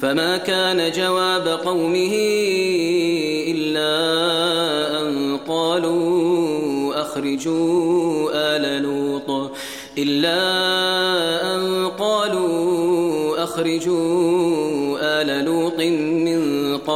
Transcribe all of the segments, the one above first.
فما كان جواب قومه إلا أن قالوا أخرجوا آل لوط إلا أن قالوا أخرجوا آل لوط من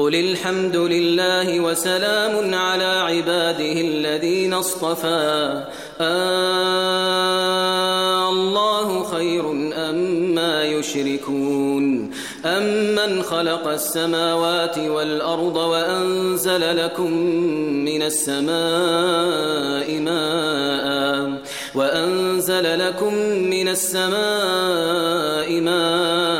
قل الحمد لله وسلام على عباده الذين اصطفى الله خير أما يشركون أمن خلق السماوات والأرض وأنزل لكم من السماء ماء وأنزل لكم من السماء ماء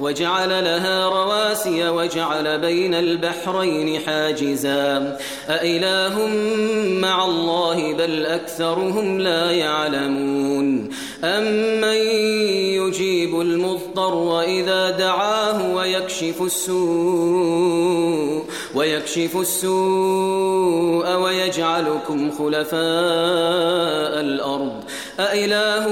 وجعل لها رواسي وجعل بين البحرين حاجزا. أإله مع الله بل أكثرهم لا يعلمون. أمن يجيب المضطر وإذا دعاه ويكشف السوء ويكشف السوء ويجعلكم خلفاء الأرض. أإله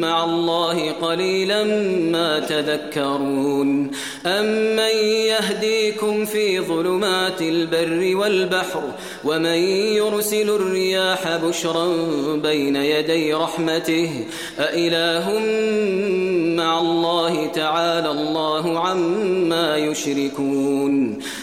مع الله قليلا ما تذكرون. أمن يهديكم في ظلمات البر والبحر؟ ومن يرسل الرياح بشرا بين يدي رحمته؟ أإله مع الله تعالى الله عما يشركون.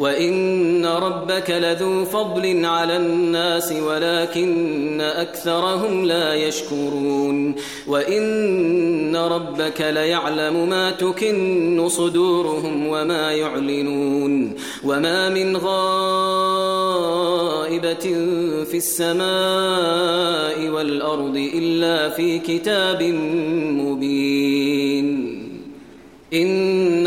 وإن ربك لذو فضل على الناس ولكن أكثرهم لا يشكرون وإن ربك ليعلم ما تكن صدورهم وما يعلنون وما من غائبة في السماء والأرض إلا في كتاب مبين إن